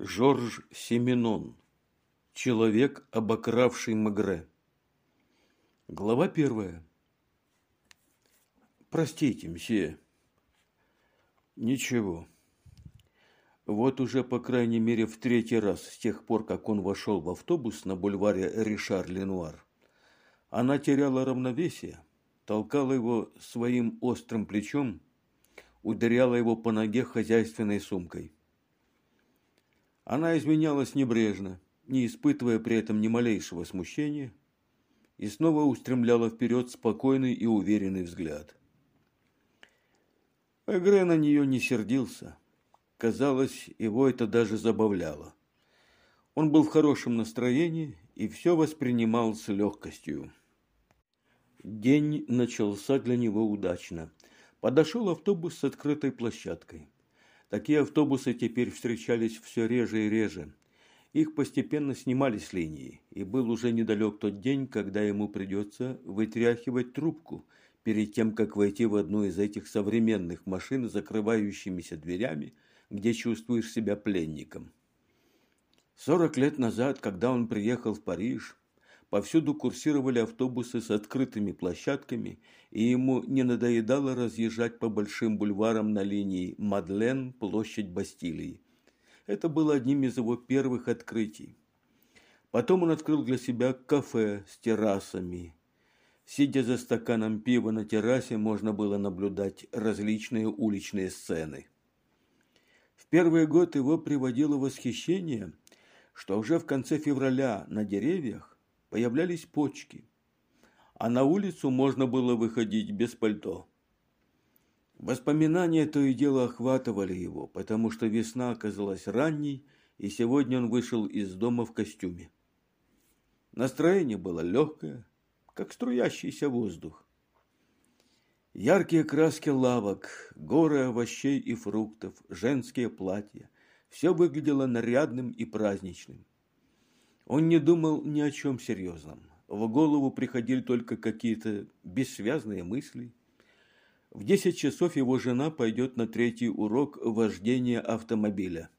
Жорж Семенон. Человек, обокравший Магре. Глава первая. Простите, мсье. Ничего. Вот уже, по крайней мере, в третий раз с тех пор, как он вошел в автобус на бульваре Ришар-Ленуар, она теряла равновесие, толкала его своим острым плечом, ударяла его по ноге хозяйственной сумкой. Она изменялась небрежно, не испытывая при этом ни малейшего смущения, и снова устремляла вперед спокойный и уверенный взгляд. Эгре на нее не сердился. Казалось, его это даже забавляло. Он был в хорошем настроении и все воспринимал с легкостью. День начался для него удачно. Подошел автобус с открытой площадкой. Такие автобусы теперь встречались все реже и реже. Их постепенно снимали с линии, и был уже недалек тот день, когда ему придется вытряхивать трубку перед тем, как войти в одну из этих современных машин с закрывающимися дверями, где чувствуешь себя пленником. Сорок лет назад, когда он приехал в Париж, Повсюду курсировали автобусы с открытыми площадками, и ему не надоедало разъезжать по большим бульварам на линии Мадлен, площадь Бастилии. Это было одним из его первых открытий. Потом он открыл для себя кафе с террасами. Сидя за стаканом пива на террасе, можно было наблюдать различные уличные сцены. В первый год его приводило восхищение, что уже в конце февраля на деревьях появлялись почки, а на улицу можно было выходить без пальто. Воспоминания то и дело охватывали его, потому что весна оказалась ранней, и сегодня он вышел из дома в костюме. Настроение было легкое, как струящийся воздух. Яркие краски лавок, горы овощей и фруктов, женские платья – все выглядело нарядным и праздничным. Он не думал ни о чем серьезном. В голову приходили только какие-то бессвязные мысли. В десять часов его жена пойдет на третий урок вождения автомобиля.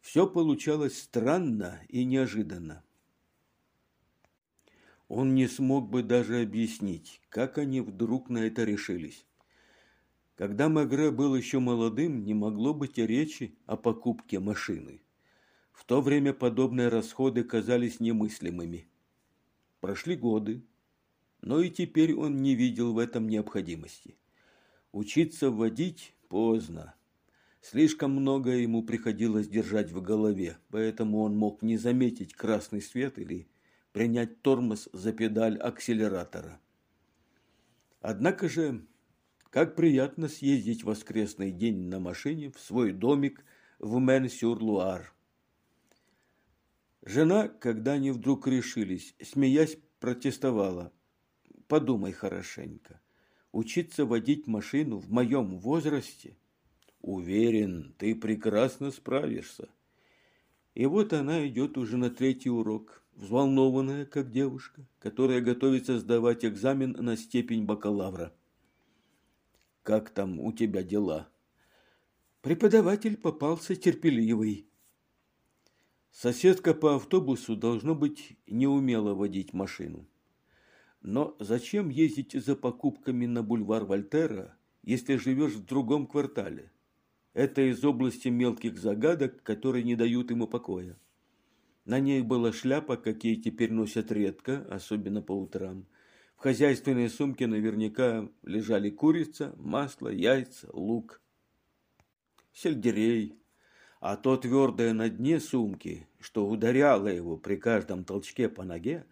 Все получалось странно и неожиданно. Он не смог бы даже объяснить, как они вдруг на это решились. Когда Магре был еще молодым, не могло быть и речи о покупке машины. В то время подобные расходы казались немыслимыми. Прошли годы, но и теперь он не видел в этом необходимости. Учиться водить поздно. Слишком много ему приходилось держать в голове, поэтому он мог не заметить красный свет или принять тормоз за педаль акселератора. Однако же, как приятно съездить в воскресный день на машине в свой домик в Мен-сюр-Луар. Жена, когда они вдруг решились, смеясь, протестовала. Подумай хорошенько. Учиться водить машину в моем возрасте? Уверен, ты прекрасно справишься. И вот она идет уже на третий урок, взволнованная, как девушка, которая готовится сдавать экзамен на степень бакалавра. Как там у тебя дела? Преподаватель попался терпеливый, Соседка по автобусу должно быть не умела водить машину. Но зачем ездить за покупками на бульвар Вольтера, если живешь в другом квартале? Это из области мелких загадок, которые не дают ему покоя. На ней была шляпа, какие теперь носят редко, особенно по утрам. В хозяйственной сумке наверняка лежали курица, масло, яйца, лук, сельдерей, а то твердое на дне сумки, что ударяло его при каждом толчке по ноге,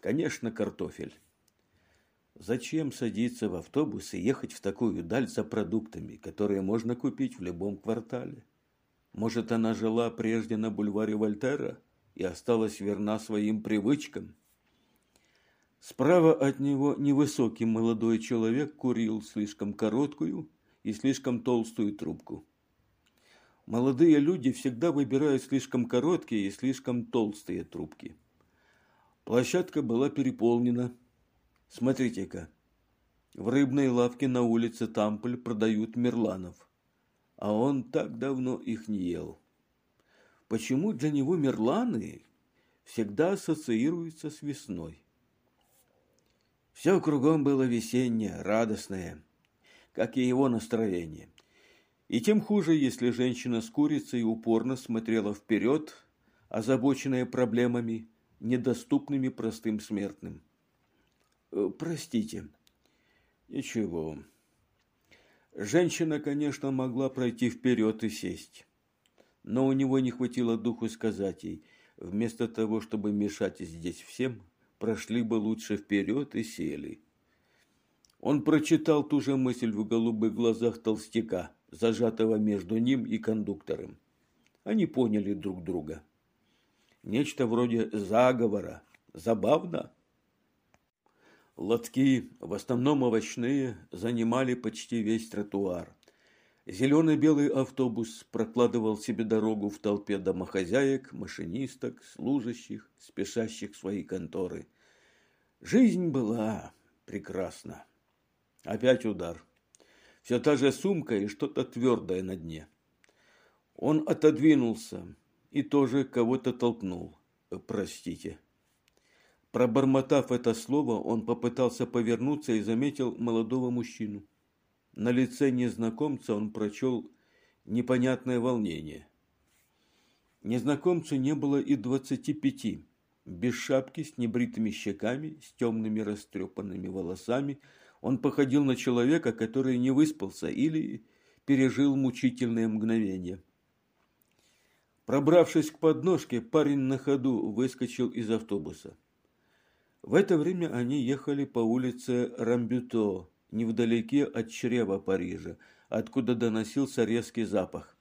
конечно, картофель. Зачем садиться в автобус и ехать в такую даль за продуктами, которые можно купить в любом квартале? Может, она жила прежде на бульваре Вольтера и осталась верна своим привычкам? Справа от него невысокий молодой человек курил слишком короткую и слишком толстую трубку. Молодые люди всегда выбирают слишком короткие и слишком толстые трубки. Площадка была переполнена. Смотрите-ка, в рыбной лавке на улице Тампль продают мерланов, а он так давно их не ел. почему для него Мерланы всегда ассоциируются с весной. Все кругом было весеннее, радостное, как и его настроение. И тем хуже, если женщина с курицей упорно смотрела вперед, озабоченная проблемами, недоступными простым смертным. Э, простите. Ничего. Женщина, конечно, могла пройти вперед и сесть. Но у него не хватило духу сказать ей, вместо того, чтобы мешать здесь всем, прошли бы лучше вперед и сели. Он прочитал ту же мысль в голубых глазах толстяка, зажатого между ним и кондуктором. Они поняли друг друга. Нечто вроде заговора. Забавно. Лотки, в основном овощные, занимали почти весь тротуар. Зеленый-белый автобус прокладывал себе дорогу в толпе домохозяек, машинисток, служащих, спешащих в свои конторы. Жизнь была прекрасна. Опять удар. Все та же сумка и что-то твердое на дне. Он отодвинулся и тоже кого-то толкнул. Простите. Пробормотав это слово, он попытался повернуться и заметил молодого мужчину. На лице незнакомца он прочел непонятное волнение. Незнакомцу не было и двадцати пяти. Без шапки, с небритыми щеками, с темными растрепанными волосами, он походил на человека, который не выспался или пережил мучительные мгновения. Пробравшись к подножке, парень на ходу выскочил из автобуса. В это время они ехали по улице Рамбюто, невдалеке от чрева Парижа, откуда доносился резкий запах.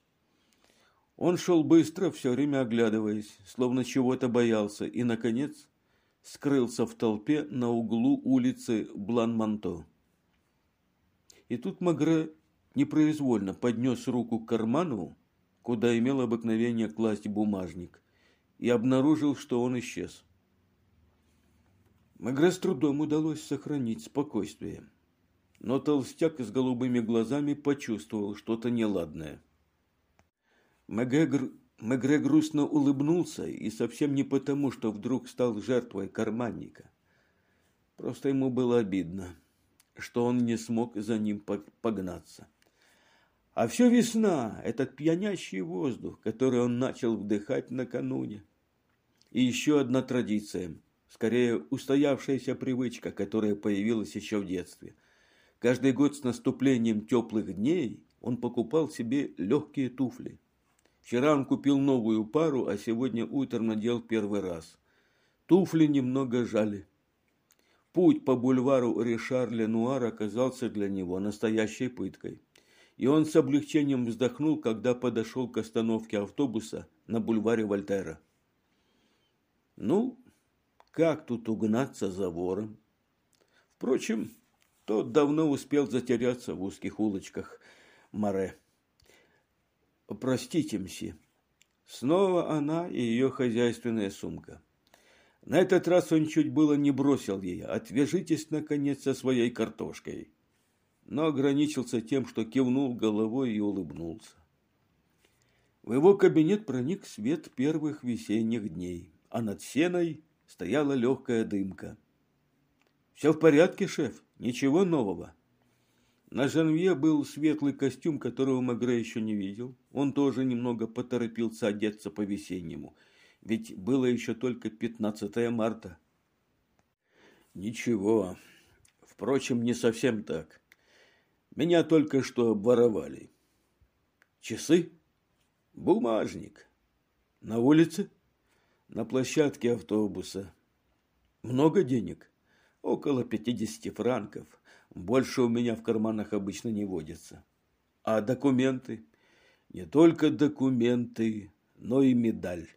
Он шел быстро, все время оглядываясь, словно чего-то боялся, и, наконец, скрылся в толпе на углу улицы Блан-Манто. И тут Магре непроизвольно поднес руку к карману, куда имел обыкновение класть бумажник, и обнаружил, что он исчез. Магре с трудом удалось сохранить спокойствие но толстяк с голубыми глазами почувствовал что-то неладное. Мегре, Мегре грустно улыбнулся, и совсем не потому, что вдруг стал жертвой карманника. Просто ему было обидно, что он не смог за ним погнаться. А все весна, этот пьянящий воздух, который он начал вдыхать накануне. И еще одна традиция, скорее устоявшаяся привычка, которая появилась еще в детстве. Каждый год с наступлением теплых дней он покупал себе легкие туфли. Вчера он купил новую пару, а сегодня утром надел первый раз. Туфли немного жали. Путь по бульвару Ришар-Ленуар оказался для него настоящей пыткой. И он с облегчением вздохнул, когда подошел к остановке автобуса на бульваре Вольтера. Ну, как тут угнаться за вором? Впрочем, тот давно успел затеряться в узких улочках Море. «Простите, мси». Снова она и ее хозяйственная сумка. На этот раз он чуть было не бросил ей. «Отвяжитесь, наконец, со своей картошкой». Но ограничился тем, что кивнул головой и улыбнулся. В его кабинет проник свет первых весенних дней, а над сеной стояла легкая дымка. «Все в порядке, шеф?» Ничего нового. На Жанвье был светлый костюм, которого Магре еще не видел. Он тоже немного поторопился одеться по-весеннему, ведь было еще только 15 марта. Ничего. Впрочем, не совсем так. Меня только что обворовали. Часы? Бумажник. На улице? На площадке автобуса. Много денег? Около 50 франков. Больше у меня в карманах обычно не водится. А документы? Не только документы, но и медаль.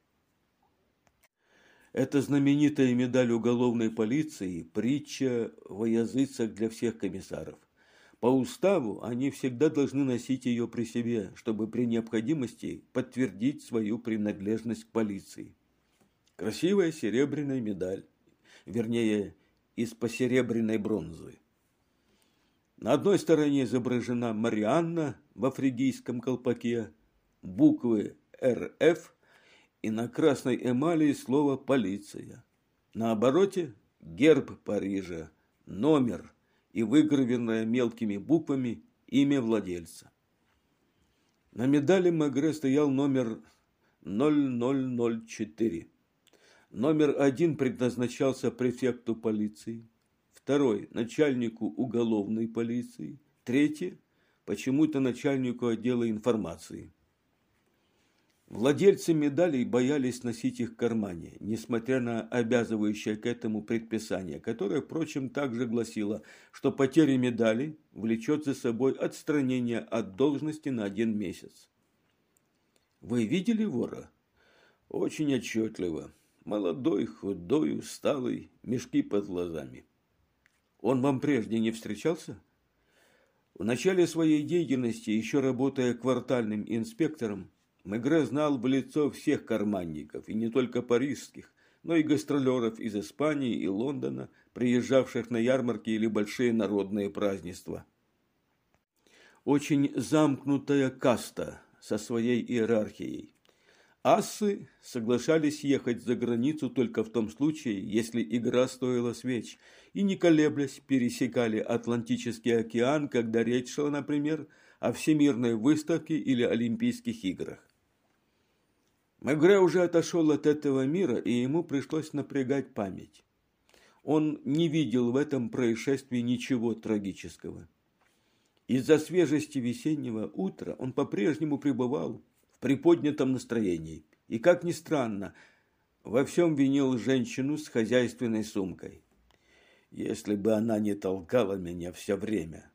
Это знаменитая медаль уголовной полиции – притча во языцах для всех комиссаров. По уставу они всегда должны носить ее при себе, чтобы при необходимости подтвердить свою принадлежность к полиции. Красивая серебряная медаль, вернее, из посеребряной бронзы. На одной стороне изображена Марианна в афригийском колпаке, буквы РФ и на красной эмали слово «полиция». На обороте герб Парижа, номер и выгравированное мелкими буквами имя владельца. На медали Магре стоял номер 0004. Номер один предназначался префекту полиции, второй – начальнику уголовной полиции, третий – почему-то начальнику отдела информации. Владельцы медалей боялись носить их в кармане, несмотря на обязывающее к этому предписание, которое, впрочем, также гласило, что потеря медали влечет за собой отстранение от должности на один месяц. Вы видели вора? Очень отчетливо. Молодой, худой, усталый, мешки под глазами. Он вам прежде не встречался? В начале своей деятельности, еще работая квартальным инспектором, Мегре знал в лицо всех карманников, и не только парижских, но и гастролеров из Испании и Лондона, приезжавших на ярмарки или большие народные празднества. Очень замкнутая каста со своей иерархией. Ассы соглашались ехать за границу только в том случае, если игра стоила свеч, и не колеблясь пересекали Атлантический океан, когда речь шла, например, о всемирной выставке или Олимпийских играх. Мегре уже отошел от этого мира, и ему пришлось напрягать память. Он не видел в этом происшествии ничего трагического. Из-за свежести весеннего утра он по-прежнему пребывал в приподнятом настроении. И, как ни странно, во всем винил женщину с хозяйственной сумкой. Если бы она не толкала меня все время,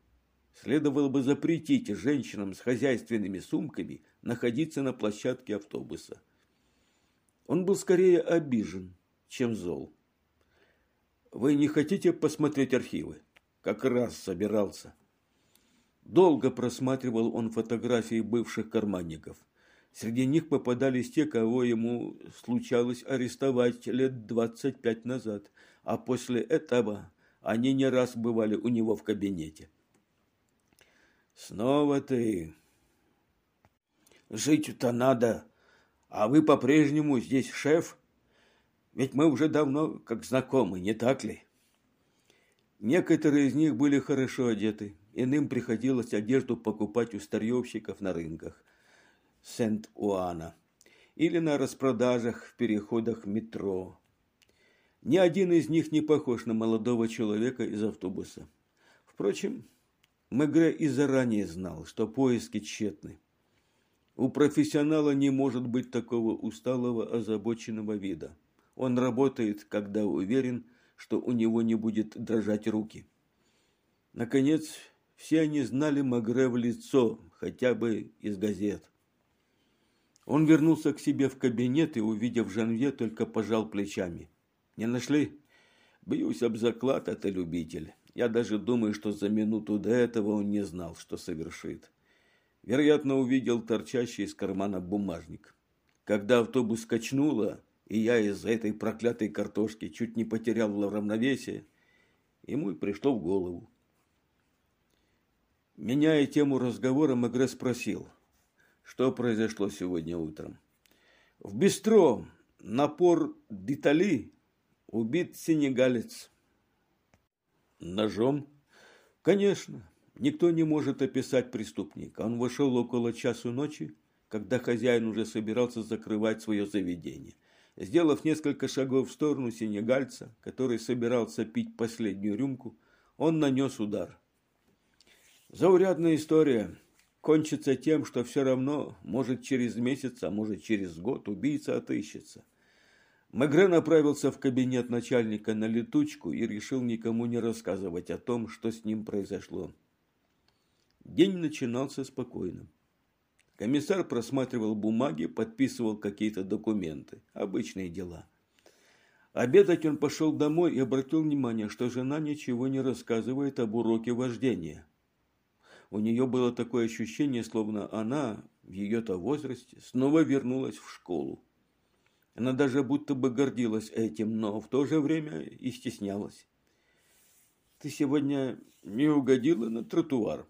следовало бы запретить женщинам с хозяйственными сумками находиться на площадке автобуса. Он был скорее обижен, чем зол. Вы не хотите посмотреть архивы? Как раз собирался. Долго просматривал он фотографии бывших карманников. Среди них попадались те, кого ему случалось арестовать лет двадцать пять назад, а после этого они не раз бывали у него в кабинете. «Снова ты. Жить-то надо, а вы по-прежнему здесь шеф? Ведь мы уже давно как знакомы, не так ли? Некоторые из них были хорошо одеты, иным приходилось одежду покупать у старьевщиков на рынках Сент-Уана или на распродажах в переходах метро. Ни один из них не похож на молодого человека из автобуса. Впрочем, Мегре и заранее знал, что поиски тщетны. У профессионала не может быть такого усталого, озабоченного вида. Он работает, когда уверен, что у него не будет дрожать руки. Наконец, все они знали Магре в лицо, хотя бы из газет. Он вернулся к себе в кабинет и, увидев Жанве, только пожал плечами. «Не нашли?» «Бьюсь об заклад, это любитель. Я даже думаю, что за минуту до этого он не знал, что совершит. Вероятно, увидел торчащий из кармана бумажник. Когда автобус качнуло, и я из-за этой проклятой картошки чуть не потерял равновесие, ему и пришло в голову. Меняя тему разговора, Мегре спросил, что произошло сегодня утром. В бистро напор Дитали убит сенегалец. Ножом? Конечно. Никто не может описать преступника. Он вошел около часу ночи, когда хозяин уже собирался закрывать свое заведение. Сделав несколько шагов в сторону сенегальца, который собирался пить последнюю рюмку, он нанес удар. Заурядная история. Кончится тем, что все равно, может, через месяц, а может, через год убийца отыщется. Мегре направился в кабинет начальника на летучку и решил никому не рассказывать о том, что с ним произошло. День начинался спокойно. Комиссар просматривал бумаги, подписывал какие-то документы. Обычные дела. Обедать он пошел домой и обратил внимание, что жена ничего не рассказывает об уроке вождения. У нее было такое ощущение, словно она в ее-то возрасте снова вернулась в школу. Она даже будто бы гордилась этим, но в то же время и стеснялась. «Ты сегодня не угодила на тротуар?»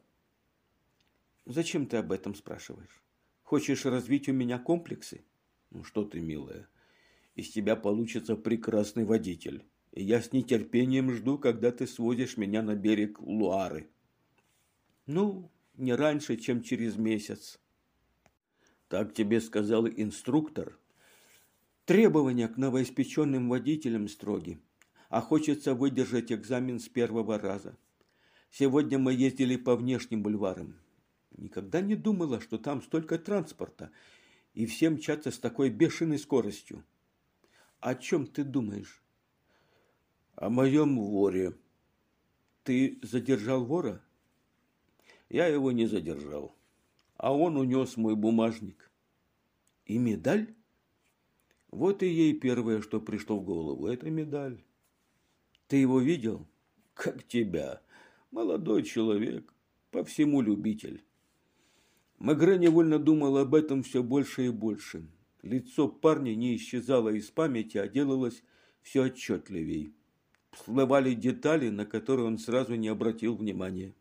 Зачем ты об этом спрашиваешь? Хочешь развить у меня комплексы? Ну что ты, милая, из тебя получится прекрасный водитель. И я с нетерпением жду, когда ты сводишь меня на берег Луары. Ну, не раньше, чем через месяц. Так тебе сказал инструктор? Требования к новоиспеченным водителям строги, а хочется выдержать экзамен с первого раза. Сегодня мы ездили по внешним бульварам. Никогда не думала, что там столько транспорта, и все мчатся с такой бешеной скоростью. О чем ты думаешь? О моем воре. Ты задержал вора? Я его не задержал, а он унес мой бумажник. И медаль? Вот и ей первое, что пришло в голову, это медаль. Ты его видел? Как тебя. Молодой человек, по всему любитель. Мегре невольно думал об этом все больше и больше. Лицо парня не исчезало из памяти, а делалось все отчетливей. Всплывали детали, на которые он сразу не обратил внимания.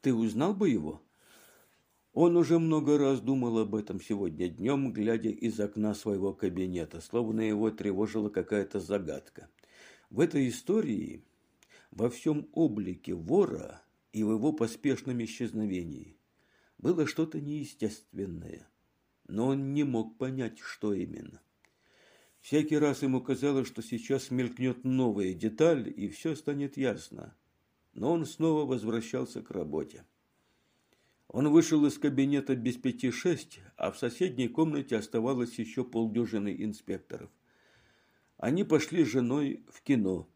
Ты узнал бы его? Он уже много раз думал об этом сегодня днем, глядя из окна своего кабинета, словно его тревожила какая-то загадка. В этой истории, во всем облике вора и в его поспешном исчезновении, было что-то неестественное, но он не мог понять, что именно. Всякий раз ему казалось, что сейчас мелькнет новая деталь, и все станет ясно. Но он снова возвращался к работе. Он вышел из кабинета без пяти шесть, а в соседней комнате оставалось еще полдюжины инспекторов. Они пошли с женой в кино.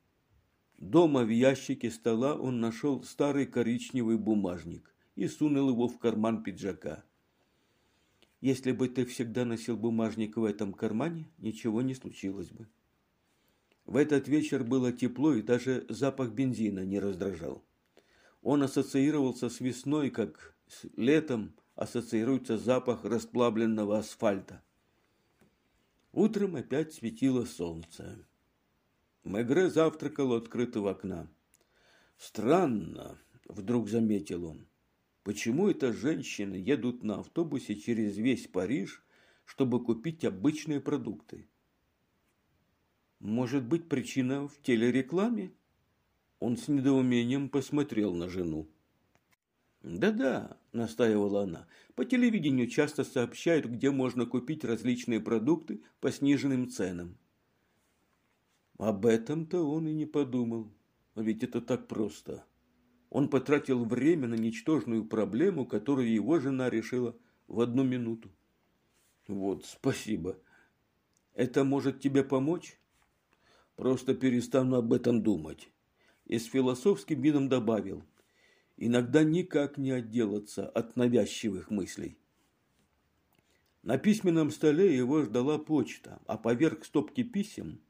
Дома в ящике стола он нашел старый коричневый бумажник и сунул его в карман пиджака. Если бы ты всегда носил бумажник в этом кармане, ничего не случилось бы. В этот вечер было тепло, и даже запах бензина не раздражал. Он ассоциировался с весной, как с летом ассоциируется запах расплавленного асфальта. Утром опять светило солнце. Мегре завтракал у открытого окна. «Странно», – вдруг заметил он, – «почему это женщины едут на автобусе через весь Париж, чтобы купить обычные продукты?» «Может быть, причина в телерекламе?» Он с недоумением посмотрел на жену. «Да-да», – настаивала она, – «по телевидению часто сообщают, где можно купить различные продукты по сниженным ценам». Об этом-то он и не подумал, ведь это так просто. Он потратил время на ничтожную проблему, которую его жена решила в одну минуту. Вот, спасибо. Это может тебе помочь? Просто перестану об этом думать. И с философским видом добавил – иногда никак не отделаться от навязчивых мыслей. На письменном столе его ждала почта, а поверх стопки писем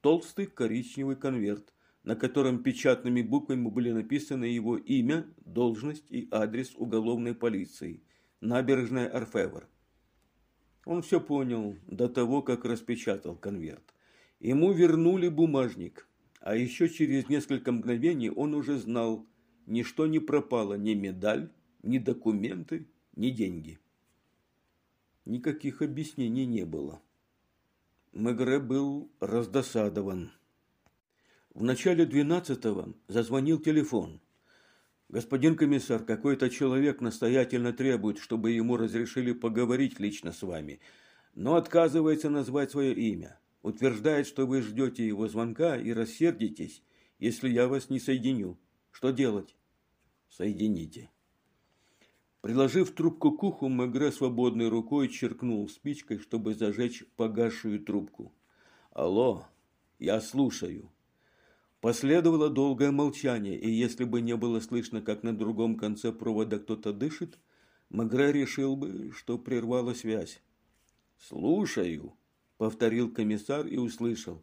толстый коричневый конверт, на котором печатными буквами были написаны его имя, должность и адрес уголовной полиции, набережная Орфевр. Он все понял до того, как распечатал конверт. Ему вернули бумажник, а еще через несколько мгновений он уже знал, ничто не пропало, ни медаль, ни документы, ни деньги. Никаких объяснений не было. Мегре был раздосадован. В начале двенадцатого зазвонил телефон. «Господин комиссар, какой-то человек настоятельно требует, чтобы ему разрешили поговорить лично с вами, но отказывается назвать свое имя. Утверждает, что вы ждете его звонка и рассердитесь, если я вас не соединю. Что делать?» Соедините. Приложив трубку к уху, Мегре свободной рукой черкнул спичкой, чтобы зажечь погасшую трубку. «Алло, я слушаю». Последовало долгое молчание, и если бы не было слышно, как на другом конце провода кто-то дышит, Мегре решил бы, что прервала связь. «Слушаю», — повторил комиссар и услышал.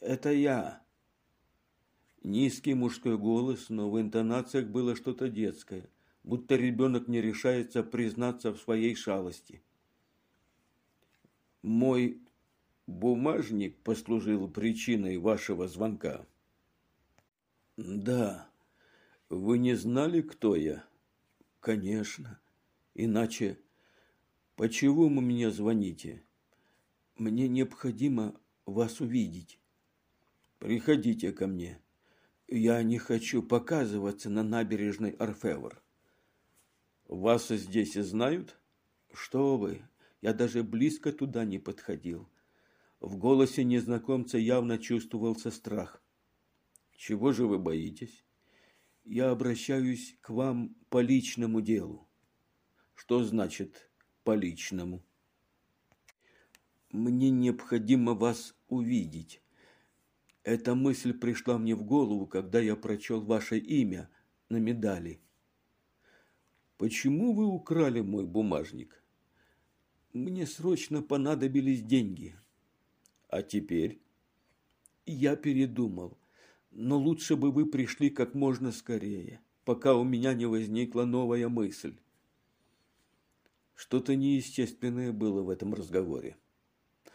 «Это я. Низкий мужской голос, но в интонациях было что-то детское, будто ребенок не решается признаться в своей шалости. «Мой бумажник послужил причиной вашего звонка?» «Да. Вы не знали, кто я?» «Конечно. Иначе...» Почему вы мне звоните? Мне необходимо вас увидеть. Приходите ко мне. Я не хочу показываться на набережной Орфевр. Вас здесь знают? Что вы? Я даже близко туда не подходил. В голосе незнакомца явно чувствовался страх. Чего же вы боитесь? Я обращаюсь к вам по личному делу. Что значит по личному? Мне необходимо вас увидеть. Эта мысль пришла мне в голову, когда я прочел ваше имя на медали. Почему вы украли мой бумажник? Мне срочно понадобились деньги. А теперь? Я передумал. Но лучше бы вы пришли как можно скорее, пока у меня не возникла новая мысль. Что-то неестественное было в этом разговоре.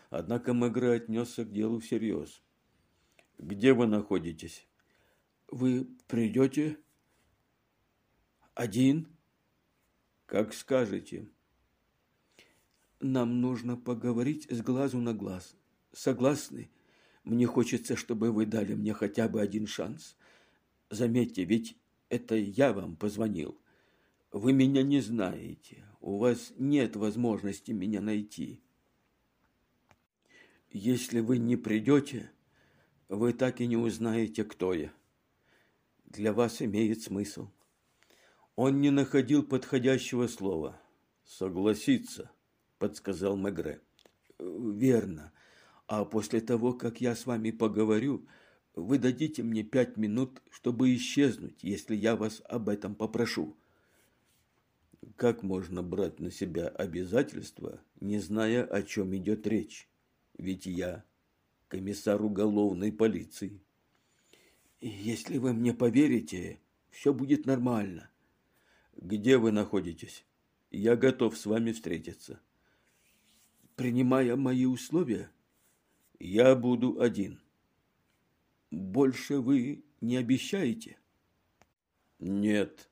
Однако Мегре отнесся к делу всерьез. «Где вы находитесь?» «Вы придете?» «Один?» «Как скажете». «Нам нужно поговорить с глазу на глаз. Согласны? Мне хочется, чтобы вы дали мне хотя бы один шанс. Заметьте, ведь это я вам позвонил. Вы меня не знаете. У вас нет возможности меня найти. Если вы не придете, вы так и не узнаете, кто я. Для вас имеет смысл. Он не находил подходящего слова. Согласиться, подсказал Мегре. Верно. А после того, как я с вами поговорю, вы дадите мне пять минут, чтобы исчезнуть, если я вас об этом попрошу. Как можно брать на себя обязательства, не зная, о чем идет речь? Ведь я комиссар уголовной полиции. Если вы мне поверите, все будет нормально. Где вы находитесь? Я готов с вами встретиться. Принимая мои условия, я буду один. Больше вы не обещаете? Нет.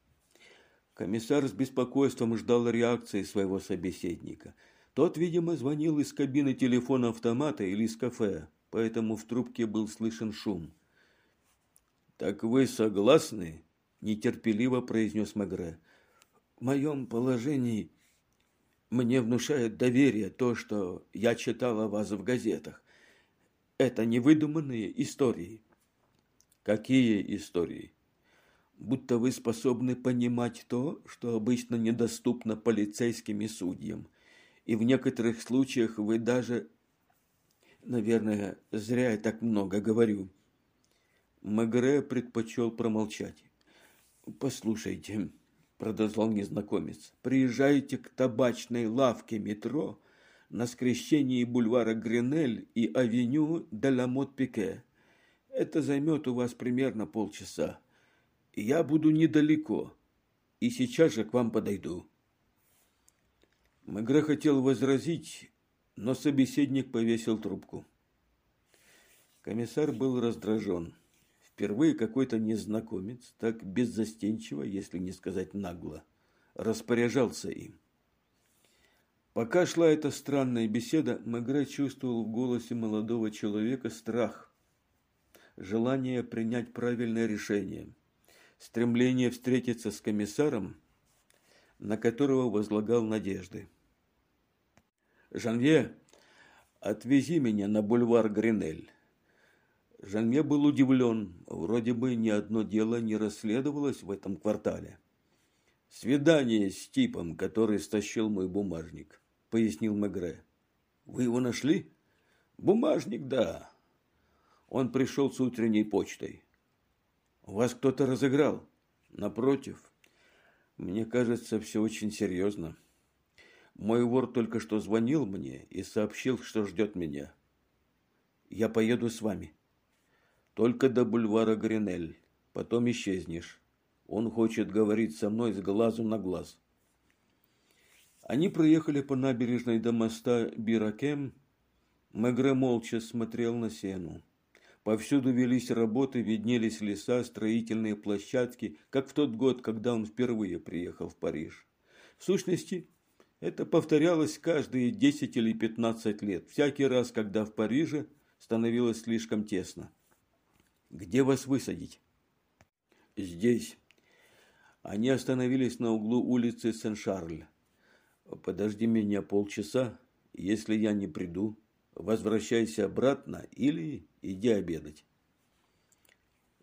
Комиссар с беспокойством ждал реакции своего собеседника – тот, видимо, звонил из кабины телефона автомата или из кафе, поэтому в трубке был слышен шум. «Так вы согласны?» – нетерпеливо произнес Мегре. «В моем положении мне внушает доверие то, что я читал о вас в газетах. Это невыдуманные истории». «Какие истории?» «Будто вы способны понимать то, что обычно недоступно полицейским и судьям» и в некоторых случаях вы даже, наверное, зря я так много говорю. Мегре предпочел промолчать. «Послушайте», – продолжал незнакомец, – «приезжайте к табачной лавке метро на скрещении бульвара Гренель и авеню де ла Мот-Пике. Это займет у вас примерно полчаса. Я буду недалеко и сейчас же к вам подойду». Мегре хотел возразить, но собеседник повесил трубку. Комиссар был раздражен. Впервые какой-то незнакомец, так беззастенчиво, если не сказать нагло, распоряжался им. Пока шла эта странная беседа, Мегре чувствовал в голосе молодого человека страх, желание принять правильное решение, стремление встретиться с комиссаром, на которого возлагал надежды. «Жанвье, отвези меня на бульвар Гринель». Жанвье был удивлен. Вроде бы ни одно дело не расследовалось в этом квартале. «Свидание с типом, который стащил мой бумажник», – пояснил Мегре. «Вы его нашли?» «Бумажник, да. Он пришел с утренней почтой». «Вас кто-то разыграл?» «Напротив. Мне кажется, все очень серьезно». Мой вор только что звонил мне и сообщил, что ждет меня. Я поеду с вами. Только до бульвара Гринель. Потом исчезнешь. Он хочет говорить со мной с глазу на глаз. Они проехали по набережной до моста Биракем. Мегре молча смотрел на сену. Повсюду велись работы, виднелись леса, строительные площадки, как в тот год, когда он впервые приехал в Париж. В сущности, Это повторялось каждые 10 или 15 лет, всякий раз, когда в Париже становилось слишком тесно. «Где вас высадить?» «Здесь». Они остановились на углу улицы Сен-Шарль. «Подожди меня полчаса. Если я не приду, возвращайся обратно или иди обедать».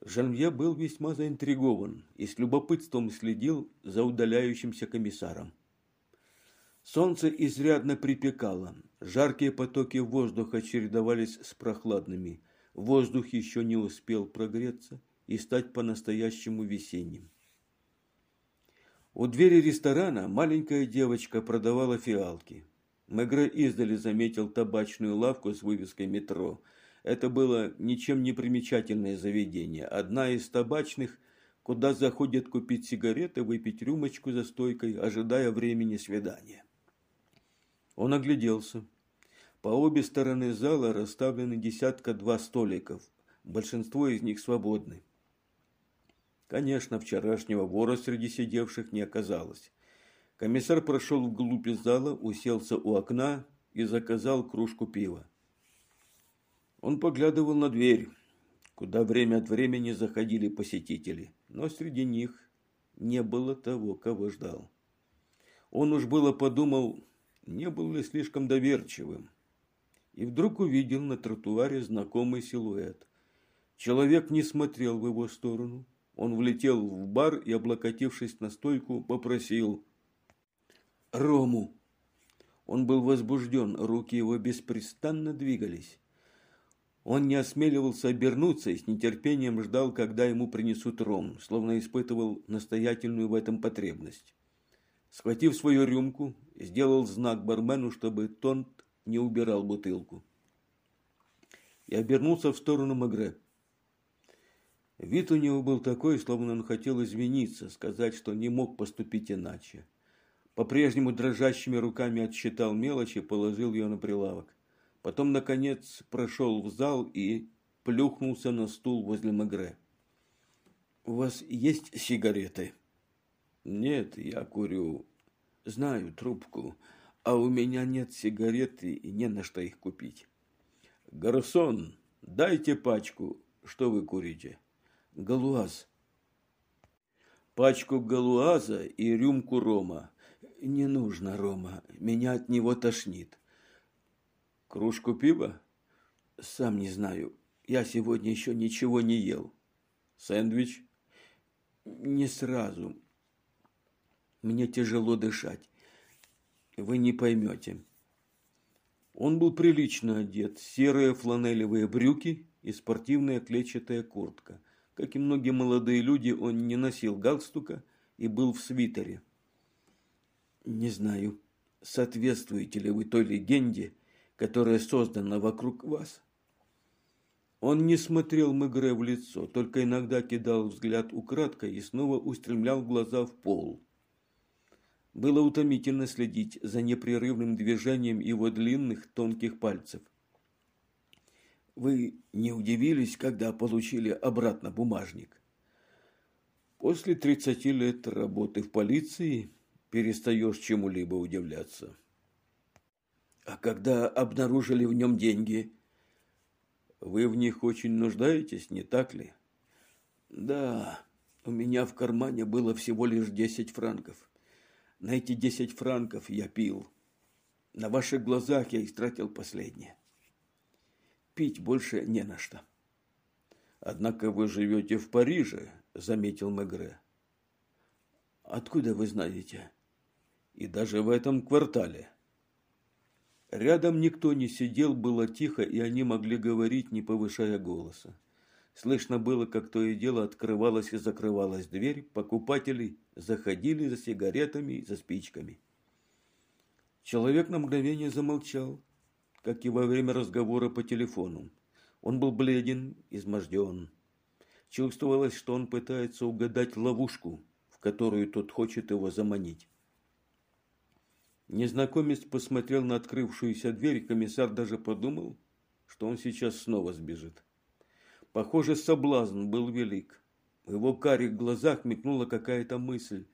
Жанвье был весьма заинтригован и с любопытством следил за удаляющимся комиссаром. Солнце изрядно припекало, жаркие потоки воздуха чередовались с прохладными. Воздух еще не успел прогреться и стать по-настоящему весенним. У двери ресторана маленькая девочка продавала фиалки. Мегре издали заметил табачную лавку с вывеской «Метро». Это было ничем не примечательное заведение. Одна из табачных, куда заходят купить сигареты, выпить рюмочку за стойкой, ожидая времени свидания. Он огляделся. По обе стороны зала расставлены десятка-два столиков. Большинство из них свободны. Конечно, вчерашнего вора среди сидевших не оказалось. Комиссар прошел вглубь зала, уселся у окна и заказал кружку пива. Он поглядывал на дверь, куда время от времени заходили посетители, но среди них не было того, кого ждал. Он уж было подумал, не был ли слишком доверчивым. И вдруг увидел на тротуаре знакомый силуэт. Человек не смотрел в его сторону. Он влетел в бар и, облокотившись на стойку, попросил «Рому». Он был возбужден, руки его беспрестанно двигались. Он не осмеливался обернуться и с нетерпением ждал, когда ему принесут ром, словно испытывал настоятельную в этом потребность. Схватив свою рюмку, сделал знак бармену, чтобы тот не убирал бутылку. И обернулся в сторону Магре. Вид у него был такой, словно он хотел извиниться, сказать, что не мог поступить иначе. По-прежнему дрожащими руками отсчитал мелочи положил ее на прилавок. Потом, наконец, прошел в зал и плюхнулся на стул возле Магре. «У вас есть сигареты?» Нет, я курю. Знаю трубку, а у меня нет сигарет и не на что их купить. Гарсон, дайте пачку. Что вы курите? Галуаз. Пачку галуаза и рюмку рома. Не нужно рома, меня от него тошнит. Кружку пива? Сам не знаю. Я сегодня еще ничего не ел. Сэндвич? Не сразу. Мне тяжело дышать. Вы не поймете. Он был прилично одет. Серые фланелевые брюки и спортивная клетчатая куртка. Как и многие молодые люди, он не носил галстука и был в свитере. Не знаю, соответствуете ли вы той легенде, которая создана вокруг вас. Он не смотрел Мегре в лицо, только иногда кидал взгляд украдкой и снова устремлял глаза в пол. Было утомительно следить за непрерывным движением его длинных тонких пальцев. Вы не удивились, когда получили обратно бумажник? После тридцати лет работы в полиции перестаешь чему-либо удивляться. А когда обнаружили в нем деньги, вы в них очень нуждаетесь, не так ли? Да, у меня в кармане было всего лишь десять франков. На эти десять франков я пил. На ваших глазах я истратил последнее. Пить больше не на что. Однако вы живете в Париже, заметил Мегре. Откуда вы знаете? И даже в этом квартале. Рядом никто не сидел, было тихо, и они могли говорить, не повышая голоса. Слышно было, как то и дело открывалась и закрывалась дверь, покупатели заходили за сигаретами и за спичками. Человек на мгновение замолчал, как и во время разговора по телефону. Он был бледен, изможден. Чувствовалось, что он пытается угадать ловушку, в которую тот хочет его заманить. Незнакомец посмотрел на открывшуюся дверь, комиссар даже подумал, что он сейчас снова сбежит. Похоже, соблазн был велик. В его карих глазах мелькнула какая-то мысль.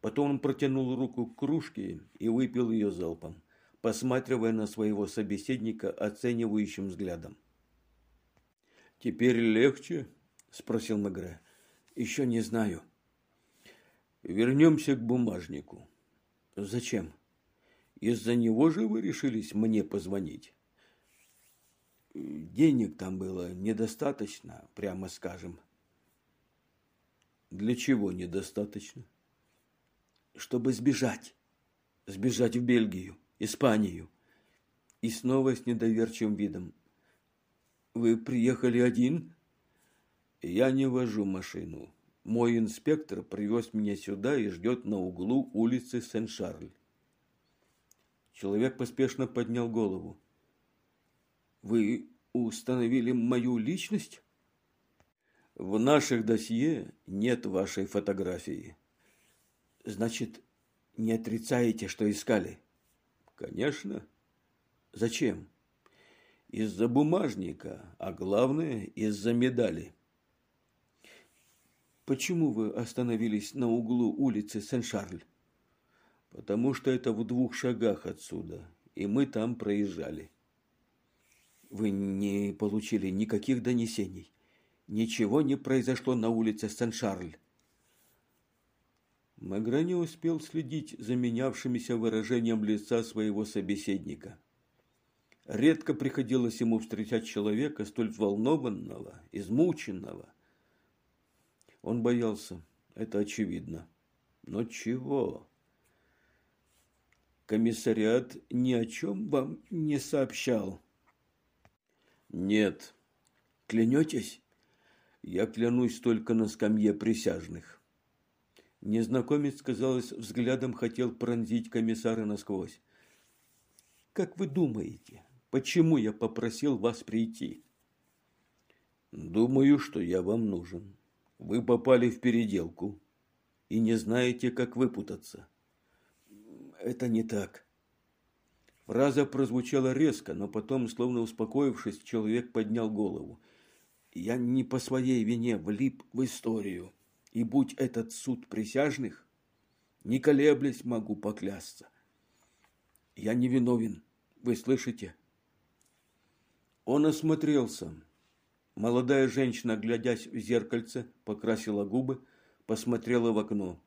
Потом он протянул руку к кружке и выпил ее залпом, посматривая на своего собеседника оценивающим взглядом. «Теперь легче?» – спросил Мегре. «Еще не знаю». «Вернемся к бумажнику». «Зачем? Из-за него же вы решились мне позвонить?» «Денег там было недостаточно, прямо скажем». «Для чего недостаточно?» «Чтобы сбежать. Сбежать в Бельгию, Испанию». И снова с недоверчивым видом. Вы приехали один? Я не вожу машину. Мой инспектор привез меня сюда и ждет на углу улицы Сен-Шарль. Человек поспешно поднял голову. Вы установили мою личность? В наших досье нет вашей фотографии. Значит, не отрицаете, что искали? Конечно. Зачем? из-за бумажника, а главное из-за медали. Почему вы остановились на углу улицы Сен-Шарль? Потому что это в двух шагах отсюда, и мы там проезжали. Вы не получили никаких донесений. Ничего не произошло на улице Сен-Шарль. Магра не успел следить за менявшимися выражением лица своего собеседника. Редко приходилось ему встречать человека столь взволнованного, измученного. Он боялся, это очевидно. Но чего? Комиссариат ни о чем вам не сообщал. Нет. Клянетесь? Я клянусь только на скамье присяжных. Незнакомец, казалось, взглядом хотел пронзить комиссара насквозь. Как вы думаете, Почему я попросил вас прийти? Думаю, что я вам нужен. Вы попали в переделку и не знаете, как выпутаться. Это не так. Фраза прозвучала резко, но потом, словно успокоившись, человек поднял голову. Я не по своей вине влип в историю, и будь этот суд присяжных, не колеблясь могу поклясться. Я не виновен, вы слышите? Он осмотрелся. Молодая женщина, глядясь в зеркальце, покрасила губы, посмотрела в окно.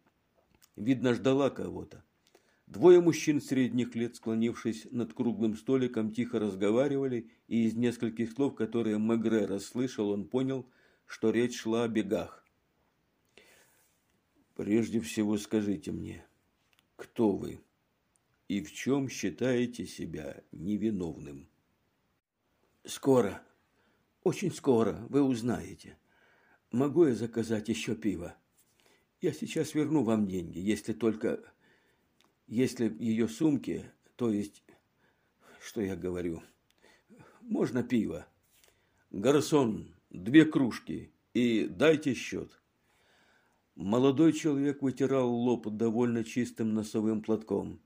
Видно, ждала кого-то. Двое мужчин средних лет, склонившись над круглым столиком, тихо разговаривали, и из нескольких слов, которые Мегре расслышал, он понял, что речь шла о бегах. «Прежде всего скажите мне, кто вы и в чем считаете себя невиновным?» Скоро, очень скоро вы узнаете. Могу я заказать еще пиво? Я сейчас верну вам деньги, если только... Если в ее сумке, то есть... Что я говорю? Можно пиво? Гарсон, две кружки и дайте счет. Молодой человек вытирал лоб довольно чистым носовым платком.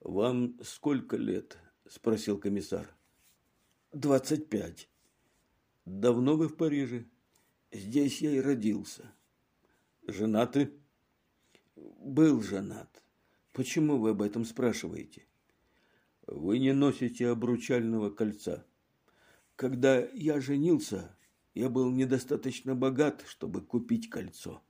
«Вам сколько лет?» – спросил комиссар двадцать пять. Давно вы в Париже? Здесь я и родился. Женаты? Был женат. Почему вы об этом спрашиваете? Вы не носите обручального кольца. Когда я женился, я был недостаточно богат, чтобы купить кольцо.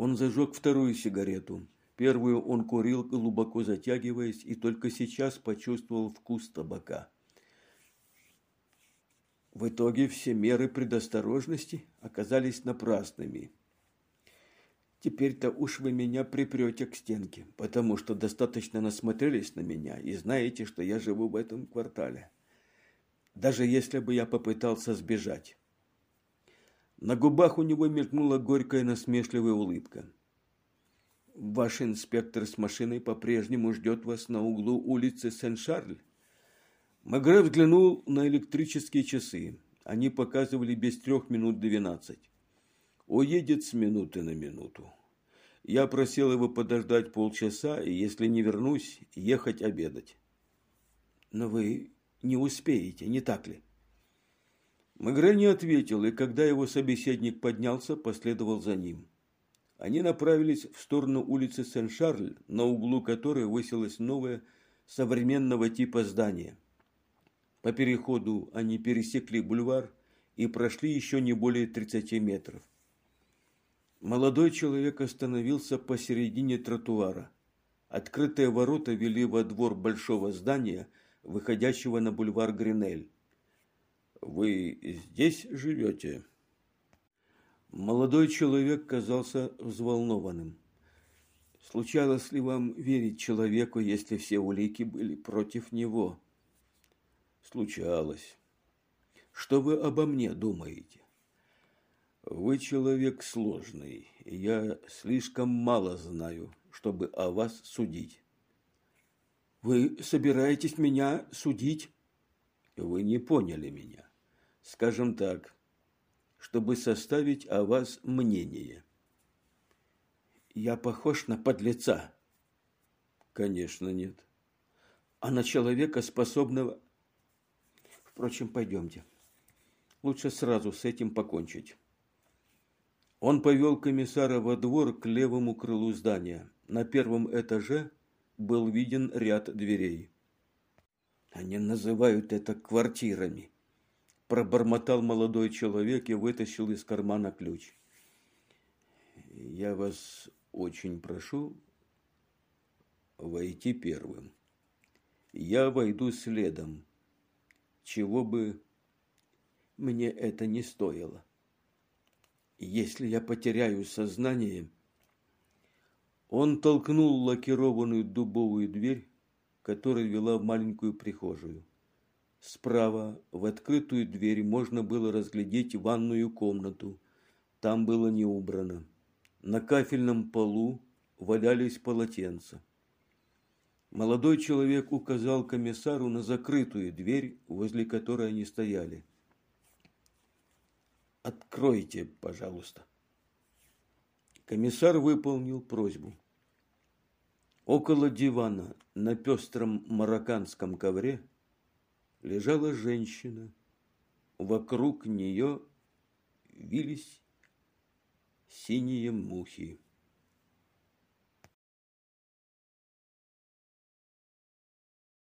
Он зажег вторую сигарету. Первую он курил, глубоко затягиваясь, и только сейчас почувствовал вкус табака. В итоге все меры предосторожности оказались напрасными. Теперь-то уж вы меня припрете к стенке, потому что достаточно насмотрелись на меня и знаете, что я живу в этом квартале. Даже если бы я попытался сбежать. На губах у него мелькнула горькая насмешливая улыбка. Ваш инспектор с машиной по-прежнему ждет вас на углу улицы Сен-Шарль. Магре взглянул на электрические часы. Они показывали без трех минут двенадцать. Уедет с минуты на минуту. Я просил его подождать полчаса, и если не вернусь, ехать обедать. Но вы не успеете, не так ли? Магре не ответил, и когда его собеседник поднялся, последовал за ним. Они направились в сторону улицы Сен-Шарль, на углу которой высилось новое современного типа здание. По переходу они пересекли бульвар и прошли еще не более 30 метров. Молодой человек остановился посередине тротуара. Открытые ворота вели во двор большого здания, выходящего на бульвар Гринель. «Вы здесь живете?» Молодой человек казался взволнованным. Случалось ли вам верить человеку, если все улики были против него? Случалось. Что вы обо мне думаете? Вы человек сложный, и я слишком мало знаю, чтобы о вас судить. Вы собираетесь меня судить? Вы не поняли меня. Скажем так, чтобы составить о вас мнение. Я похож на подлеца? Конечно, нет. А на человека, способного... Впрочем, пойдемте. Лучше сразу с этим покончить. Он повел комиссара во двор к левому крылу здания. На первом этаже был виден ряд дверей. Они называют это квартирами пробормотал молодой человек и вытащил из кармана ключ. Я вас очень прошу войти первым. Я войду следом, чего бы мне это не стоило. Если я потеряю сознание, он толкнул лакированную дубовую дверь, которая вела в маленькую прихожую. Справа в открытую дверь можно было разглядеть ванную комнату. Там было не убрано. На кафельном полу валялись полотенца. Молодой человек указал комиссару на закрытую дверь, возле которой они стояли. «Откройте, пожалуйста». Комиссар выполнил просьбу. Около дивана на пестром марокканском ковре лежала женщина. Вокруг нее вились синие мухи.